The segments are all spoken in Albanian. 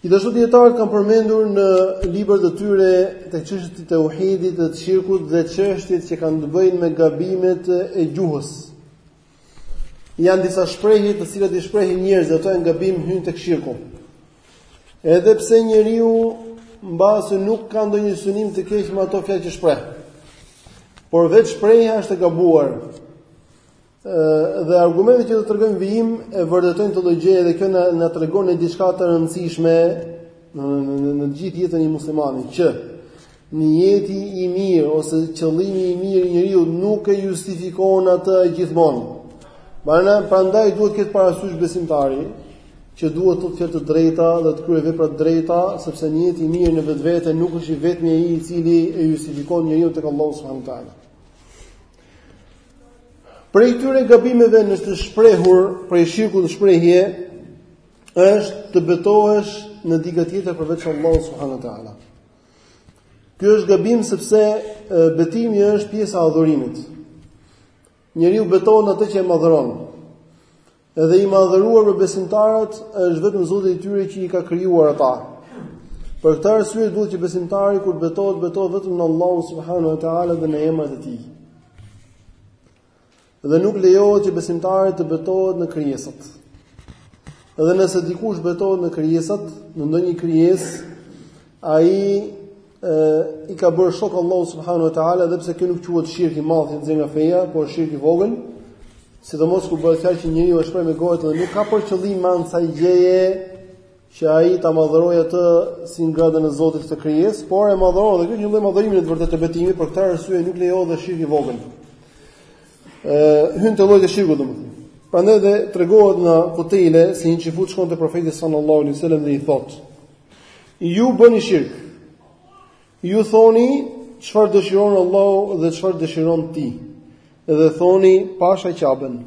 Gjithashtu dietarët kanë përmendur në librat e tyre tek çështjet e tauhidit dhe të shirkut dhe çështjet që kanë të bëjnë me gabimet e gjuhës. Janë disa shprehje të cilat i shprehin njerëzit, ato janë gabim hyn tek shirku. Edhe pse njeriu mbase nuk ka ndonjë synim të keq me ato fjalë që shpreh. Por vetë shprehja është e gabuar. dhe argumentet që do të tregojmë në vijim e vërtetojnë këtë gjë dhe kjo na na tregon një diçka të rëndësishme në në në, në gjithë jetën e një muslimani që nijeti i mirë ose qëllimi i mirë i njeriut nuk e justifikon atë gjithmonë. Prandaj prandaj duhet të ketë parasysh besimtari që duhet të thotë gjëra të drejta dhe të kryejë vepra të drejta, sepse nijeti i mirë në vetvete nuk është i vetmi ai i cili e justifikon njeriun tek Allahu subhanahu wa taala. Prej tyre gabimeve në të shprehur, prej shirkut në shprehje, është të betohesh në diçka tjetër përveç Allah subhanu ta'ala. Kjo është gabim sepse betimi është pjesë e adhurimit. Njeriu betohet në atë që e madhëron. Dhe i madhëruar për besimtarët është vetëm Zoti i tyre që i ka krijuar ata. Për këtë arsye duhet që besimtari kur betohet, betohet vetëm në Allahun subhanuhu te ala dhe në emrat e tij. Dhe nuk lejohet që besimtari të betohet në krijesat. Dhe nëse dikush betohet në krijesat, në ndonjë krijesë, Ai ë i ka bërë shok Allahu subhanahu wa taala dhe pse kjo nuk quhet shirk i madh që nxjerr nga feja, por shirk i vogël, sidomos kur bëhet fjalë që njeriu e shpreh me gojë dhe nuk ka për qëllim me anë të kësaj gjëje që ai ta madhërojë atë në gradën e Zotit atë krijesë, por e madhëron dhe kjo një lloj madhërimi në të vërtetë të betimit, për këtë arsye nuk lejohet dhe shirk i vogël. ë hyn te llojet e shirkut domethënë. Prandaj dhe tregohet nga Kutejle se një çifut shkon te profeti sallallahu alaihi wasallam dhe i thotë: Ju bëni shirk. Ju thoni çfarë dëshiron Allahu dhe çfarë dëshiron ti. Dhe thoni pasha qaben.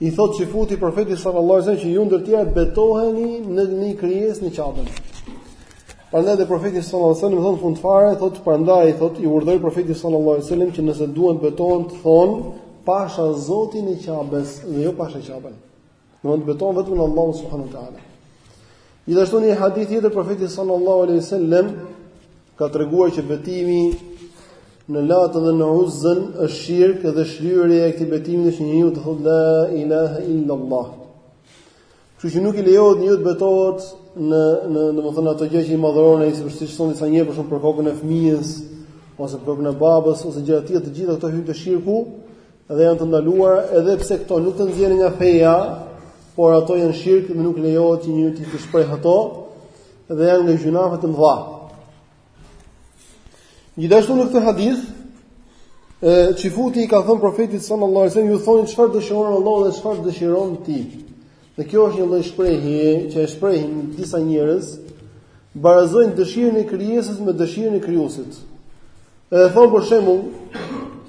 I thot çifuti profetit sallallahu alajhi që ju ndër të tjera betoheni në një krijesë në qaben. Prandaj dhe profeti sallallahu alajhi wasallam thot në fund fare, thot prandaj thot i urdhëroi profeti sallallahu alajhi wasallam që nëse duan të betohen të thon pasha Zotin e Qabes dhe jo pasha Qaben. Do të betohen vetëm në Allahun subhanuhu teala. Gjithashtu në hadith tjetër profeti sallallahu alaihi wasallam ka treguar që betimi në Latin dhe në Uzën është shirk dhe shlyerja e këtij betimi është njeriu të thotë la ilaha illa allah. Kështu që nuk i lejohet njeriu të betohet në në domethënë ato gjëra që i madhëron ai sepse siç thonë disa njerëz për shembull për kokën e fëmijës ose për kokën e babës ose gjëra të tjera të gjitha këto hyn te shirku Dhe janë të ndaluara edhe pse këto nuk të nxjerrin nga feja, por ato janë shirk dhe nuk lejohet që njeriu të shprehë ato dhe janë nga gjynahe të mëdha. Gjithashtu në këtë hadith çifuti i ka thënë profetit sallallahu alajhi wasallam ju thoni çfarë dëshiron Allahu dhe çfarë dëshiron ti. Dhe kjo është një lloj shprehje që e shprehin disa njerëz, barazojnë dëshirën e krijesës me dëshirën e krijuesit. Edhe thon për shembull,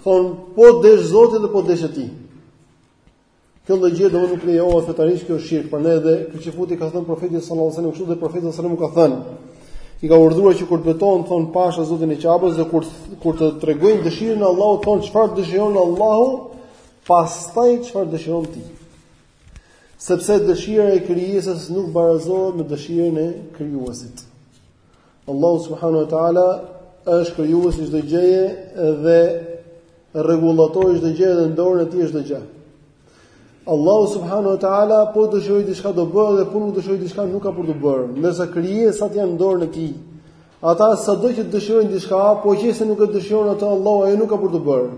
thon po desh Zoti dhe po desh ti. Kjo lloj gjë do nuk lejohet fetarisht kjo shirk, prandaj edhe ky çifuti ka thënë profetit sallallahu alajhi wasallam kështu dhe profeti sallallahu alajhi wasallam ka thënë i ka urdhëruar që kur betohen thon pasha Zotin e Qabes dhe kur kur të tregojnë dëshirën e Allahut thon çfarë dëshiron Allahu, pastaj çfarë dëshiron ti. Sepse dëshira e krijesës nuk barazohet me dëshirën e krijuesit. Allahu subhanahu wa taala është krijuesi i çdo gjëje dhe rregullatori i çdo gjëje dhe në dorën e tij është çdo gjë. Allahu subhanahu wa taala po dëshiroi diçka do bëhet dhe po nuk dëshiroi diçka nuk ka për t'u bërë, ndërsa krijesat janë në dorën e tij. Ata sado që të dëshirojnë diçka, po qe se nuk e dëshiron atë Allahu, ajo nuk ka për t'u bërë.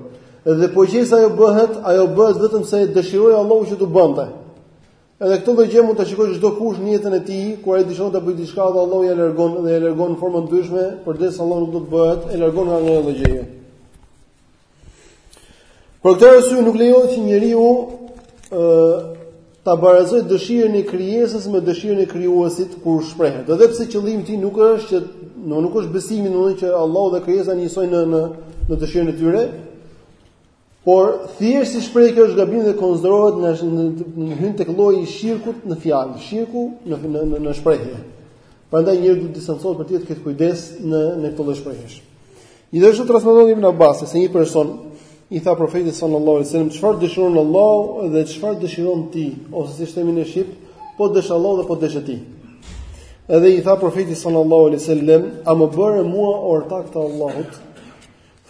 Dhe po qe se ajo bëhet, ajo bëhet vetëm se e dëshiroi Allahu që t'u bënte. Edhe këtë lloj gjë mund ta shikojë çdokush në jetën e tij, kur ai dëshiron të bëjë diçka dhe Allahu ia largon dhe ia largon në forma të ndryshme, përderisa Allahu nuk do të bëhet, e largon nga ajo lloj gjëje. Për këtë arsye nuk lejohet që njeriu ë ta barazojë dëshirën e krijesës me dëshirën e krijuesit kur shprehet. Edhe pse qëllimi i tij nuk është që nuk, nuk është besimi domethënë që Allahu dhe krijesa janë njësoj në në në dëshirën e tyre, por thjesht si shprehje kjo është gabim dhe konsiderohet në në hyn tek lloji i shirkut në fjalë, shirku në në në, në shprehje. Prandaj njeriu duhet të distancohet për të, të ketë kujdes në në këto lloj shprehjesh. Gjithashtu transmeton Ibn Abbas se një person i tha profetit sallallahu alajhi wasallam çfarë dëshiron Allahu dhe çfarë dëshiron ti ose siç themi në shqip po desh Allahu dhe po desh ti. Edhe i tha profeti sallallahu alajhi wasallam a më bëre mua ortak të Allahut?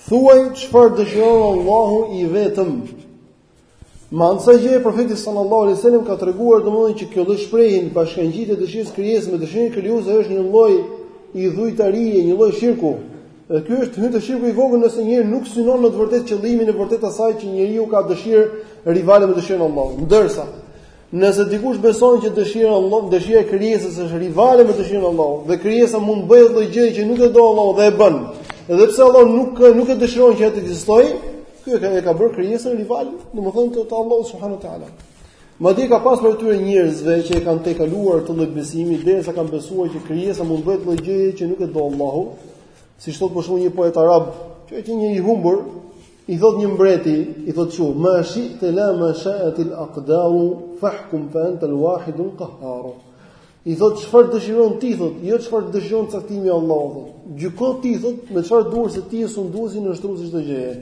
Thuaj çfarë dëshiron Allahu i vetëm Me anë të kësaj gjëje profeti sallallahu alaihi wasallam ka treguar domethënë që kjo lloj shprehje bashkangjitja e dëshirës krijesës me dëshirën e krijuesit është një lloj idhujtarie, një lloj shirku. Dhe ky është hyn te shirku i vogël nëse njeriu nuk synon në të vërtetë qëllimin e vërtetë të asaj që njeriu ka dëshirë rivale me dëshirën e Allahut. Ndërsa Nëse dikush beson që dëshira e Allahut, dëshira e krijesës është rivale me dëshirën e Allahut dhe krijesa mund të bëjë atë lloj gjëje që nuk e do Allahu dhe e bën. Edhe pse Allahu nuk nuk e dëshiron që ajo të ekzistojë, ky e ka, ka bërë krijesën rival, domethënë të, të Allahut subhanahu wa teala. Madje ka pasur prej atyre njerëzve që e kanë tejkaluar atë lloj besimi derisa kanë besuar që krijesa mund të bëjë atë lloj gjëje që nuk e do Allahu. Siç thotë për shembull një poet arab, që ka qenë një i humbur, I thot një mbreti, i thot çu, ma shi'ta la ma sha'at al aqdaru fahkum fa anta al wahid al qahhar. I thot çfarë dëshiron ti thot, jo çfarë dëshiron caktimi i Allahut. Gjyko ti thot me çfarë do se ti je sunduesi nënshtruesi çdo gjëje.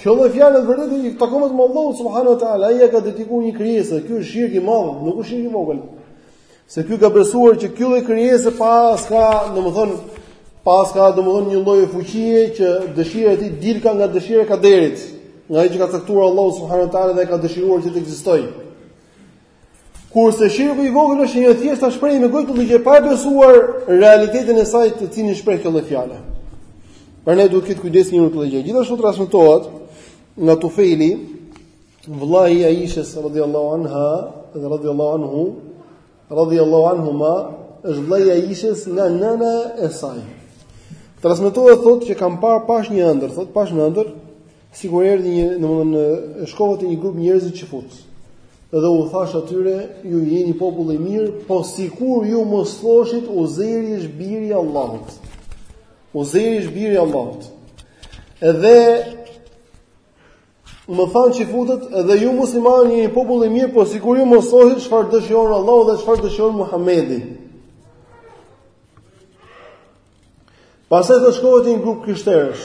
Kjo lloj fjale vërtet i takon vetëm Allahut subhanahu wa taala, ai ia ka dedikuar një krijese, ky është shirk i madh, nuk është shirk i vogël. Se ky ka besuar që ky lloj krijese paska, domethënë paska domethënë një lloj fuqie që dëshira e tij dilka nga dëshira e kaderit, nga ajo që ka caktuar Allahu subhanahu wa taala dhe e ka dëshiruar që të ekzistojë. Kurse shirku i vogël është një thjesht shprehje me gojë të gjuhë pa besuar realitetin e saj të cilin shpreh kjo lloj fjale. Prandaj duhet të kujdesemi një të gjë. Gjithashtu transmetohet nga Tufeli Vëllai i Aishës radhiyallahu anha dhe radhiyallahu anhu radhiyallahu anhuma është vëllai i Aishës nga nëna e saj. Transmetohet thotë që kam parë pashë një ëndërr, thotë pashë një ëndërr, sikur erdha unë, domethënë, shkova te një grup njerëzish çifut. Dhe u thashë atyre, ju jeni popull i mirë, po sikur ju mos thoshit Uzeri është biri i Allahut. Uzeri është biri i Allahut. Edhe Më thanë çifutët edhe ju muslimanë jeni popull i mirë, po sikur ju mos thoshit çfarë dëshiron Allahu dhe çfarë dëshiron Muhammedi. Pastaj thotë shkova te një grupë krishterësh,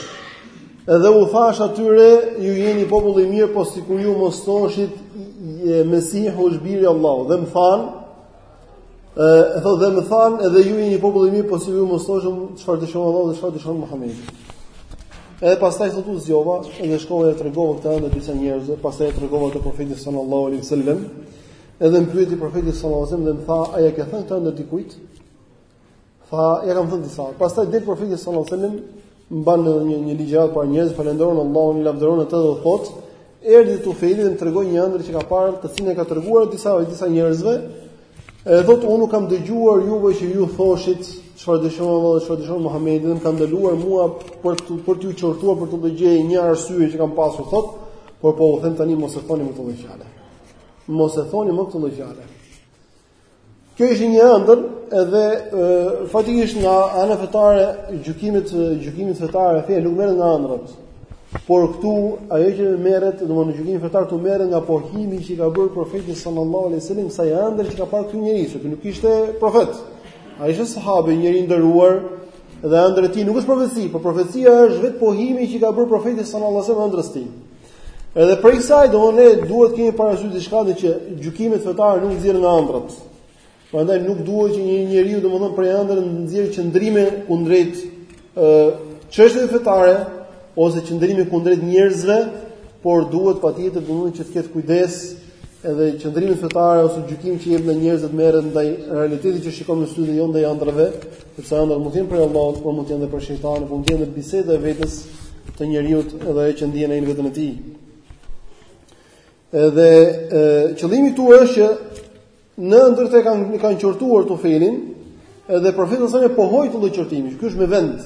edhe u thashë atyre, ju jeni popull i mirë, po sikur ju mos thoshit Mesihu është biri Allahut, dhe më thanë, e thotë dhe më thanë edhe ju jeni popull i mirë, po si ju mos thoshit çfarë dëshiron Allahu dhe çfarë dëshiron Muhamedi. Edhe pastaj thotë u zgjova, edhe shkova ia tregova këtë ëndërr disa njerëzve, pastaj ia tregova dhe profeti sallallahu alaihi wasallam. Edhe më pyeti profeti sallallahu alaihi wasallam dhe më tha, a ia ke thënë këtë ëndërr dikujt? Tha, ia kam thënë disa. Pastaj del profeti sallallahu alajhi wasallam mban një një ligjëratë para njerëzve, falënderon Allahun, e lavdëron atë dhe thot, erdhi Tufeli dhe më tregoi një ëndërr që ka parë, të cilën ia ka treguar disa ose disa njerëzve. E thot, unë ju kam dëgjuar juve që ju thoshit çfarë dëshiron Allahu dhe çfarë dëshiron Muhamedi, dhe më ka ndaluar mua për të për t'ju qortuar për këtë lloj gjëje një arsye që kam pasur thot, por po u them tani mos e thoni më këtë lloj fjale. Mos e thoni më të llojale. Kjo ishte një ëndërr edhe faktikisht nga ana fetare gjykimet gjykimet fetare feja nuk merret nga ëndrrat. Por këtu ajo që merret, domthonë gjykimi fetar këtu merret nga pohimi që i ka bërë profeti sallallahu alaihi wasallam kësaj ëndrre që ka parë ky njeri, sepse nuk ishte profet. Ai ishte sahabe, njeri i nderuar dhe ëndrra e tij nuk është profeci, por profecia është vetë pohimi që i ka bërë profeti sallallahu alaihi wasallam ëndrrës së tij. Edhe prej kësaj domethënë duhet të kemi parasysh diçka që gjykimet fetare nuk nxirren nga ëndrrat. Prandaj nuk duhet që një njeri domethënë prej ëndrrave të nxjerrë qëndrime kundrejt ë çështjeve fetare ose qëndrime kundrejt njerëzve, por duhet patjetër domethënë që të ketë kujdes edhe qëndrimet fetare ose gjykimi që jep ndaj njerëzve të merret ndaj realitetit që shikon me sy dhe jo ndaj ëndrrave, sepse ëndrrat mund të jenë prej Allahut, por mund të jenë edhe prej shejtanit, por mund të jenë edhe biseda e vetes të njeriut edhe ajo që ndjen ai në veten e tij. Edhe e, qëllimi këtu është që në ëndërr e kanë qortuar Tufejlin, edhe profeti jonë pohoi këtë lloj qortimi. Ky është me vend.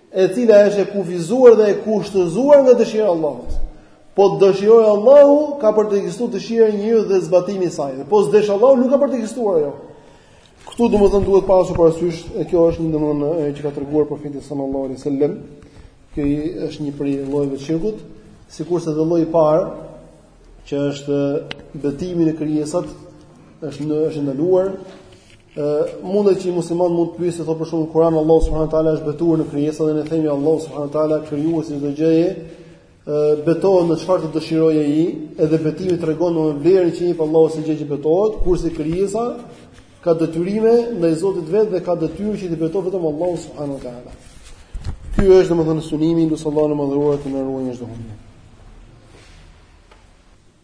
e cila është e kufizuar dhe e kushtëzuar nga dëshira e Allahut. Po të dëshirojë Allahu, ka për të ekzistuar dëshira e njeriut dhe zbatimi i saj. Po s'desh Allahu, nuk ka për të ekzistuar ajo. Këtu domethënë duhet pasur parasysh, e kjo është një domethënë ajo që ka treguar profeti sallallahu alaihi wasallam, që është një prej llojeve të shirkut, sikurse edhe lloji i parë, që është betimi në krijesat, është e ndaluar, Ë mundet që muslimani mund të pyesë thotë për shembull në Kur'an Allahu subhanahu wa taala është betuar në krijesa dhe ne themi Allahu subhanahu wa taala krijuesi i çdo gjëje betohet në çfarë të dëshirojë ai, edhe betimi tregon vlerën që i jep Allahu asaj gjëje që betohet, kurse krijesa ka detyrime ndaj Zotit të vet dhe ka detyrë që të betohet vetëm në Allahun subhanahu wa taala. Ky është domethënë synimi. E lus Allahun e madhëruar të na ruajë nga çdo humbje.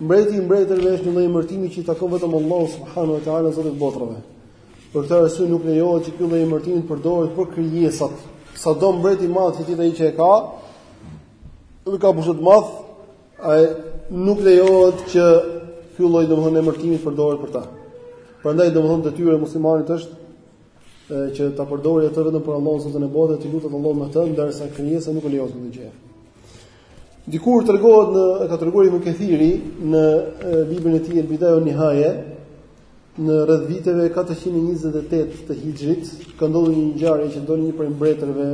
Mbreti i mbretërve është një lloj emërtimi që i takon vetëm Allahut subhanahu wa taala, Zotit të botërave. Për këtë arsye nuk lejohet që ky lloj emërtimi të përdoret për krijesat. Sado mbret i madh që të jetë ai që e ka, dhe ka pushtet të madh, ai nuk lejohet që ky lloj domthonë emërtimi të përdoret për ta. Prandaj domthonë detyra e muslimanit është që ta përdorë atë vetëm për Allahun subhanahu wa taala, ta lutë Allahun me të, ndërsa krijesës nuk i lejohet kjo gjë. Dikur tregohet në e ka treguar Ibn Kathiri në librin e tij El Bidaya wa Nihaya në rreth viteve 428 të Hixhrit ka ndodhur një ngjarje që doli një prej mbretërve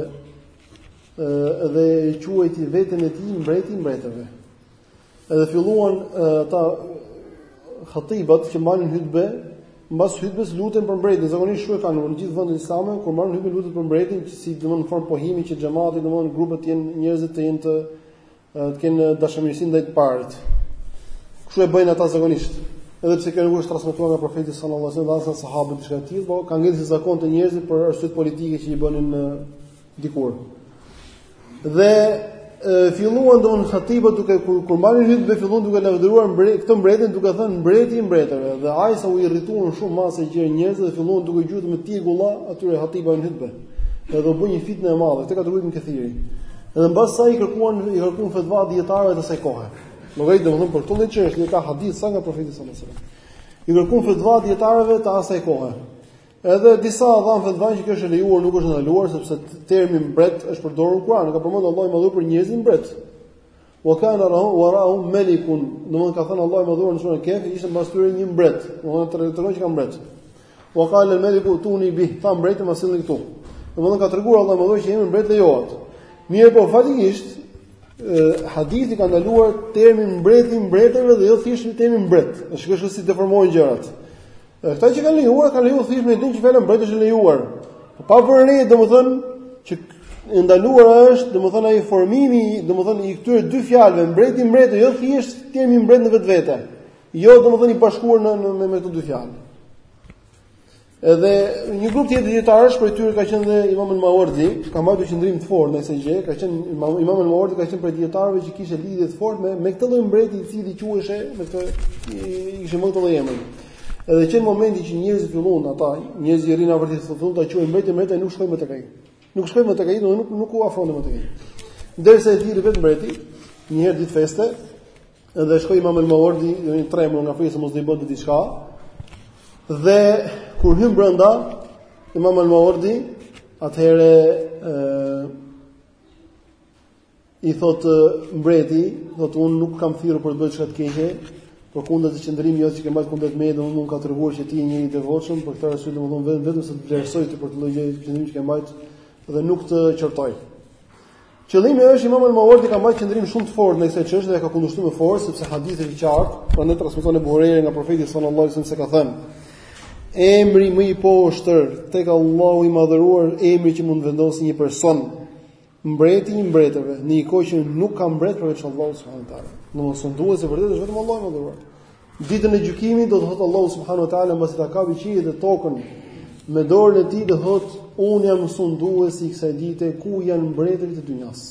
ë dhe e quajti veten e tij mbreti i mbretërve. Edhe filluan ata hatibat që mbanin hutbe Mbas hutbes luten për mbretin, zakonisht kështu e kanë në gjithë vendet islame, kur mbaron hutbja luten për mbretin, si domthonë formë pohimi që xhamati domthonë grupet të jenë, njerëzit të jenë të të kenë dashamirësi ndaj të parit. Kështu e bëjnë ata zakonisht. Edhe pse kjo nuk është transmetuar nga profeti sallallahu alajhi wasallam dhe as sahabët diçka të tillë, por ka ngelur si zakon te njerëzit për arsye politike që i bënin Dikur. Dhe filluan domun hatibët duke kur kur mbanin hutbe dhe filluan duke lavdëruar mbret, këtë mbretin duke thënë mbreti i mbretëve dhe aq sa u irrituan shumë masa e gjerë e njerëzve dhe filluan duke gjuajt me tjegulla ata hatibë në hutbe. Edhe u bë një fitnë e madhe, këtë e ka treguar Ibn Kethiri. Edhe mbas kësaj kërkuan i kërkuan fatva dietarëve të asaj kohe. Megjithëse domthon për këtë çështje ka hadith të saktë nga profeti sallallahu alajhi wasallam. I kërkuan fatva dietarëve të asaj kohe. Edhe disa dhanë fatvanë që kjo është e lejuar, nuk është e ndaluar sepse termi mbret është përdorur në Kur'an, ka përmendur Allahu i madhëruar për njerëzit mbret. Wa kana rahu wa rahum malikun, domethënë ka thënë Allahu i madhëruar në surën Kehf, ishte mbas tyre një mbret, domethënë tregon që ka mbret. Wa qala al-maliku ituni bihi, tha mbreti ma sillni këtu. Domethënë ka treguar Allahu i madhëruar që emri mbret lejohet. Mirëpo faktikisht hadithi ka ndaluar termin mbreti i mbretëve dhe jo thjesht termin mbret. Shih kështu si deformohen gjërat. Dhe këta që kanë lejuar, kanë lejuar thjesht me idenë që fjala mbret është e lejuar. Po pa vënë re, domethënë që e ndaluar është, domethënë ai formimi, domethënë i këtyre dy fjalëve, mbreti i mbretërve, jo thjesht termi mbret në vetvete. Jo domethënë i bashkuar në, në me, me këto dy fjalë. Edhe një grup tjetër dijetarësh prej tyre ka qenë dhe Imam al-Mawardi, ka marrë qëndrim të fortë në këtë gjë, ka qenë Imam Imam al-Mawardi ka qenë prej dijetarëve që kishte lidhje të fortë me me këtë lloj mbreti i cili quheshe me këtë ishte me këtë lloj emri. Edhe që në momentin që njerëzit filluan ata, njerëzit i rrinë vërdallë, filluan ta quajnë mbreti i mbretërve nuk shkoi më tek ai. Nuk shkoi më tek ai, domethënë nuk u afronte më tek ai. Derisa e thirri vetë mbreti, një herë në ditë feste, edhe shkoi Imam al-Mawardi, domethënë i trembur nga frika se mos do i bënte diçka. Dhe kur hyn brenda, Imam al-Mawardi atëherë ë I thotë mbreti, thotë unë nuk të kam thirrur për të bërë diçka të keqe, përkundrazi qëndrimi jot që ke marrë kundër meje, domethënë më ka treguar që ti je njeri i devotshëm, për këtë arsye domethënë vetëm vetëm se të vlerësoj ti për këtë lloj gjëje, qëndrimi që ke marrë dhe nuk të qortoj. Qëllimi është Imam al-Mawardi ka marrë qëndrim shumë të fortë në këtë çështje dhe ka kundërshtuar me forcë sepse hadithi është i qartë, pra e transmeton Buhariu nga profeti sallallahu alajhi wasallam se ka thënë: Emri më i poshtër tek Allahu i madhëruar, emri që mund të vendosë një person. mbreti i mbretërve, në një kohë që nuk ka mbret përveç Allahut subhanuhu teala. Domthonë sundues i vërtetë është vetëm Allahu i madhëruar. Ditën e gjykimit do të thotë Allahu subhanuhu teala mbasi ta kapi qiellin dhe tokën me dorën e tij do thotë unë jam sunduesi i kësaj dite ku janë mbretërit e dynjas.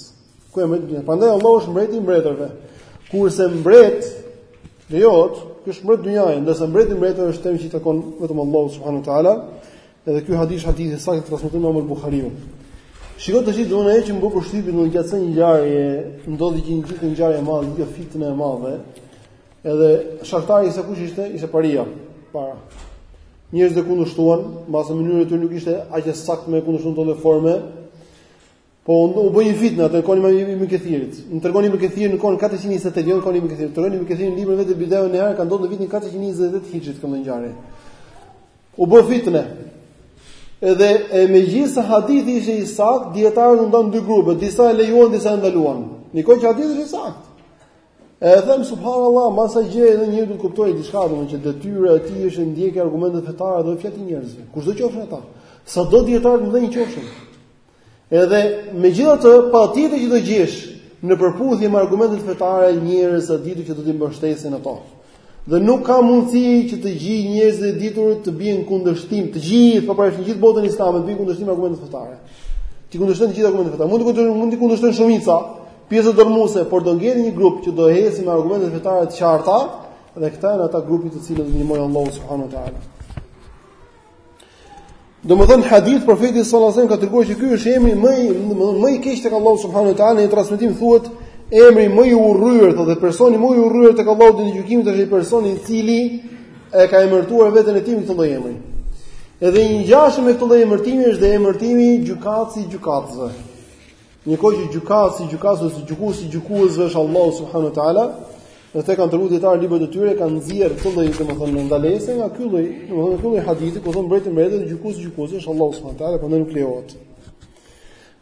Ku janë mbretërit e dynjas? Prandaj Allahu është mbreti i mbretërve. Kurse mbret lejohet, ky është mbret dynjaje, ndërsa mbreti i mbretërve është term që i takon vetëm Allahut subhanuhu teala. Edhe ky hadith është hadith i saktë e transmeton Imam Buhariu. Shiko tashi, ajo që më bën përshtypje gjatë një ngjarje, ndodhi gjithë një ngjarje e madhe, një fitnë e madhe. Edhe shkaktari se kush ishte, ishte paria. Para. Njerëzit që kundërshtuan, mbase mënyra e tyre nuk ishte aq e saktë me kundërshtu në atë formë. Po u bë një fitnë atë kohë. Ibn Kethiri. Na tregon Ibn Kethiri në kohën 428, jo kohën e Ibn Kethirit. Tregon Ibn Kethiri në librin e vet Bidaje ue Nihaje, ka ndodhur në vitin 428 Hijrit kjo ngjarje. U bë fitnë. Edhe megjithëse hadithi ishte i saktë, dietarët u ndanë në dy grupe, disa e lejuan, disa e ndaluan. Një kohë që hadithi ishte i saktë. E them subhanallahu, nga kjo gjë edhe njeriu do të kuptojë diçka, domethënë që detyra e tij është ndjekja e argumenteve fetare dhe jo fjalët e njerëzve. Kushdo qofshin ata. Sado dijetarë të mëdhenj qofshin. Edhe megjithatë, patjetër që do gjesh në përputhje me argumentet fetare njerëz të ditur që do t'i mbështesin ato. Dhe nuk ka mundësi që të gjithë njerëzit e ditur të bien në kundërshtim, të gjithë, pra në gjithë botën islame të bien në kundërshtim me argumentet fetare. T'i kundërshtojnë të gjitha argumentet fetare. Mund t'i kundërshtojnë, mund t'i kundërshtojnë shumica, pjesa dërrmuese, por do ngelet një grup që do ecë me argumentet fetare të qarta dhe këta janë ata grupi të cilin do e ndihmojë Allahu subhanahu wa taala. Domethënë në hadith profeti sallallahu alajhi wasallam ka treguar që ky është emri më më i keq tek Allahu subhanahu wa taala në një transmetim thuhet emri më i urryer dhe personi më i urryer tek Allahu ditën e gjykimit është ai personi i cili e ka emërtuar veten e tij me këtë lloj emri. Edhe i ngjashëm me këtë lloj emërtimi është dhe emërtimi gjykatësi i gjykatësve. Një kohë që gjykatësi i gjykatësve ose gjykuesi i gjykuesve është Allahu subhanahu wa taala, dhe këtë kanë treguar dijetarët në librat e tyre kanë nxjerrë këtë lloj domethënë ndalese nga ky lloj, domethënë ky lloj hadithi ku thotë mbreti i mbretërve dhe gjykuesi i gjykuesve është Allahu subhanahu wa taala, prandaj nuk lejohet.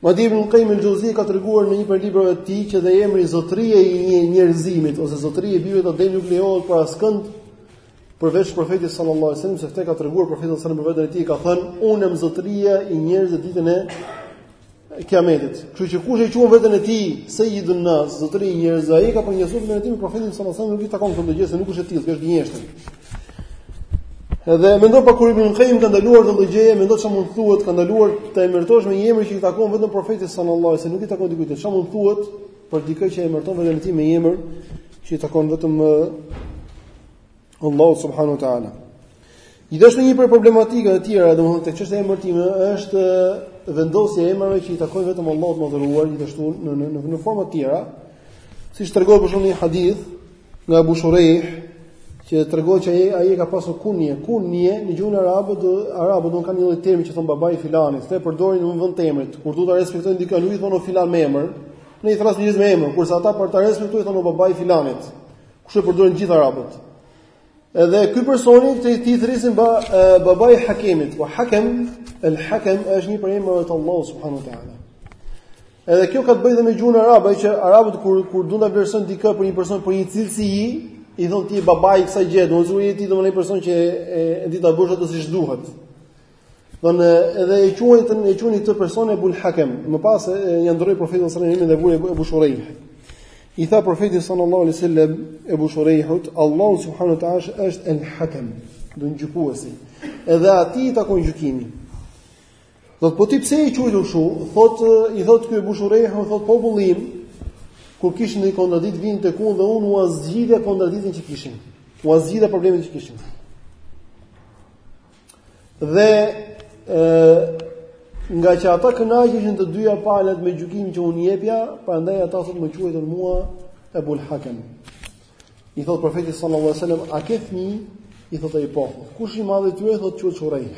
Madje Ibn Qayyim al-Jawziyya ka treguar në një prej librave të tij që dhe emri zotëria i njerëzimit ose zotëria e bijve të Ademit nuk lejohet për askënd përveç profetit sallallahu alajhi wasallam se këtë e ka treguar profeti sallallahu alajhi wasallam për veten e tij ka thënë unë jam zotëria i njerëzve ditën e e kiametit. Kështu që kush e quan veten e tij Sayyidun Nas, zotëri i njerëzve, ai ka përgënjeshtruar me emërtim profetin sallallahu alajhi wasallam, nuk i takon kjo gjë se nuk është i tillë, është gënjeshtër. Edhe mendoni pra kur Ibn Qayyim ka ndaluar këtë gjë, mendoni çfarë mund thuhet, ka ndaluar të emërtosh me një emër që i takon vetëm profetit sallallahu alajhi wasallam, nuk i takon dikujt. Çfarë mund thuhet për dikë që emërton veten e tij me një emër që i takon vetëm Allahut subhanahu wa taala. Gjithashtu një prej problematikave të tjera, domethënë tek çështja e emërtimeve është vendosja e emrave që i takojnë vetëm Allahut të madhëruar, gjithashtu në në në, në forma të tjera, siç tregon për shembull një hadith nga Abu Shurayhu, që tregon që ai ai ka pasur kunje, kunje në gjuhën arabe, do arabët do kanë një lloj termi që thonë babai i filanit, e përdorin në vend të emrit, kur duhet ta respektojnë dikë, nuk i thonë filan me emër, ne i thërrasim njerëzit me emër, kurse ata për ta respektuar thonë babai i filanit. Kështu e përdorin të gjithë arabët. Edhe ky personi te i thirrisin ba, babai i Hakemit, po Hakem, el Hakem është një prej emrave të Allahut subhanahu wa taala. Edhe kjo ka të bëjë me gjuhën arabe që arabët kur kur duan ta vlerësojnë dikë për një person për një cilësi, i thon ti babai i kësaj gjëje, do të thotë ti domethënë një person që e, e, e di ta bësh atë siç duhet. Don edhe e quajtën, e quanin këtë person Ebul Hakem. Më pas ia ndërroi profeti sallallahu alajhi wasallam dhe vuri Ebu Shurejh. I tha profeti sallallahu alajhi wasallam Ebu Shurejhut, Allahu subhanahu wa taala është El Hakem, domethënë gjykuesi. Edhe atij i takon gjykimi. I thotë po ti pse je quajtur kështu? Thot i thot ky Ebu Shurejhu, thot populli im kur kishin ndonjë kontradiktë vinin tek unë dhe unë u zgjidhja kontradiktën që kishin. U zgjidhja problemin që kishin. Dhe ë ngaqë ata kënaqeshin të dyja palët me gjykimin që unë jepja, prandaj ata thotë më quajtën mua Ebul Hakem. I thotë profeti sallallahu alajhi wasallam, "A ke fëmijë?" I thotë ai po. Kush është i madhi i tyre? Thotë quhet Shurejh.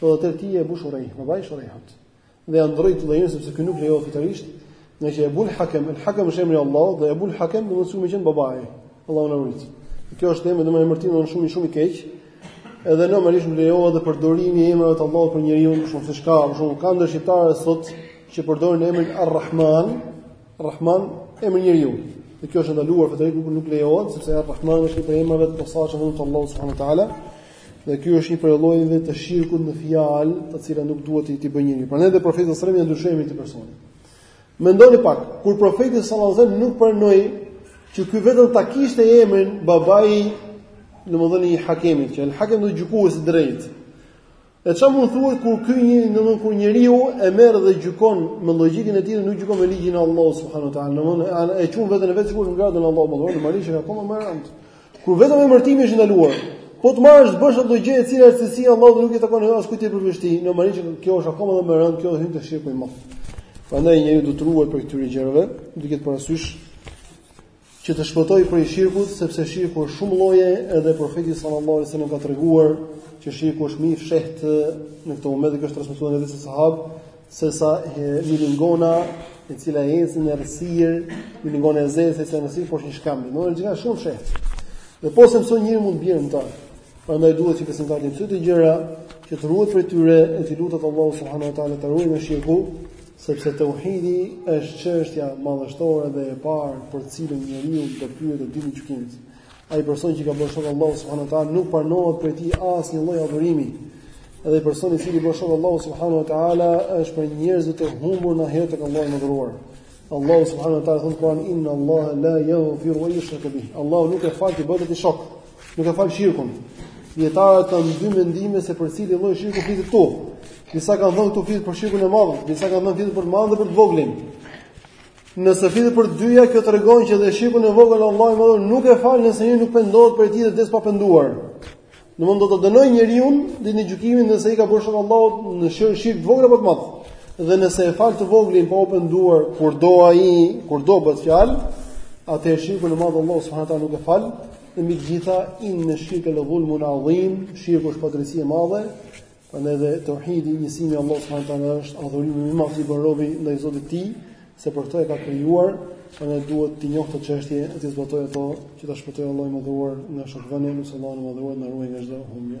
Thotë atëherë ti je Ebu Shurejh, babai i Shurejhut. Dhe ia ndërroi llojin sepse ky nuk lejohet fetarisht, ngaqë Ebul Hakem, El Hakem është emri i Allahut dhe Ebul Hakem do të thotë me qenë babai. Allahu na ruajt. Kjo është emër domethënë emërtim është shumë i shumë i keq. Edhe normalisht nuk lejohet dhe përdorimi i emrave të Allahut për njeriu, për shembull siç ka, për shembull ka ndër shqiptarë sot që përdorin emrin Ar-Rahman, Rahman emër njeriu. Dhe kjo është e ndaluar fetarisht nuk nuk lejohet sepse Ar-Rahman është një prej emrave të posaçëm të Allahut subhanuhu teala. Dhe ky është një prej llojeve të shirkut në fjalë, të cilat nuk duhet t'i bëjë njeriu. Prandaj dhe profeti sallallahu alajhi wasallam ndryshoi emrin e personit. Mendoni pak, kur profeti sallallahu alajhi wasallam nuk pranoi që ky vetëm ta kishte emrin babai, domethënë i hakemit, që el hakem do të thotë gjykuesi i drejtë. E çfarë mund të thuhet kur ky një, domethënë kur njeriu e merr dhe gjykon me logjikën e tij, nuk gjykon me ligjin e Allahut subhanuhu teala, domethënë e çon veten e vet sikur në gradën e Allahut, domethënë normalisht është akoma më e rëndë. Kur vetëm emërtimi është i ndaluar, po të marrësh të bësh atë gjë e cila është e Allahut, nuk i takon askujt tjetër përveç tij, normalisht që kjo është akoma më e rëndë, kjo hyn te shirku i madh. Prandaj njeriu duhet të ruhet prej këtyre gjërave, duhet të ketë parasysh që të shpëtojë prej shirkut, sepse shirku është shumë lloje, edhe profeti sallallahu alajhi wasallam ka treguar që shirku është më i fshehtë në këtë umet që është transmetuar nga disa sahabë, sesa milingona e cila ecën në errësirë, milingona e zezë e cila ecën në errësirë sipër një shkëmbi të zi, shumë i fshehtë. Dhe po s'e mësoi njeriu mund të bjerë në to, prandaj duhet që besimtari t'i mësojë këto gjëra, që të ruhet prej tyre, e t'i lutet Allahut subhanahu wa ta'ala ta ruajë nga shirku, sepse teuhidi është çështja madhështore dhe e parë për cilën njeriu do të pyetet Ditën e Gjykimit. Ai person që i ka bërë shok Allahut subhanahu wa taala nuk pranohet prej tij asnjë lloj adhurimi. Edhe personi i cili i bën shok Allahut subhanahu wa taala është prej njerëzve të humbur në ahiret tek Allahu i Madhëruar. Allahu subhanahu wa taala thotë në Kur'an inna Allah la yaghfiru an yushraka bih. Allahu nuk e fal t'i bëhet atij shok. Nuk e fal shirkun. Dietarët kanë dy mendime se për cilin lloj shirku flitet këtu. Disa kanë thënë këtu flitet për shirkun e madh, disa kanë thënë flitet për të madhin dhe për të voglin. Nëse flitet për të dyja, kjo tregon që edhe shirkun e vogël Allahu i Madhëruar nuk e fal nëse njeriu nuk pendohet prej tij, vdes pa u penduar. Mund ta dënojë njeriun ditën e gjykimit nëse i ka bërë shok Allahut në shirk shirk të vogël apo të madh. Dhe nëse e fal të voglin pa u penduar, kur do ai, kur do bëhet fjalë, atëherë shirkun e madh Allahu subhanahu wa taala nuk e fal. E mbi të gjitha inna shirka la dhulmun adhim, shirku është padrejtësi e madhe. Prandaj dhe tauhidi njësimi i Allahut subhanahu wa taala është adhurimi më i madh i robit ndaj Zotit të tij, se për këtë e ka krijuar, prandaj duhet të njohë këtë çështje e të zbatojë atë që ta shpëtojë Allahu i Madhëruar nga shokëvënia e Allahu i Madhëruar na ruajt nga çdo humbje.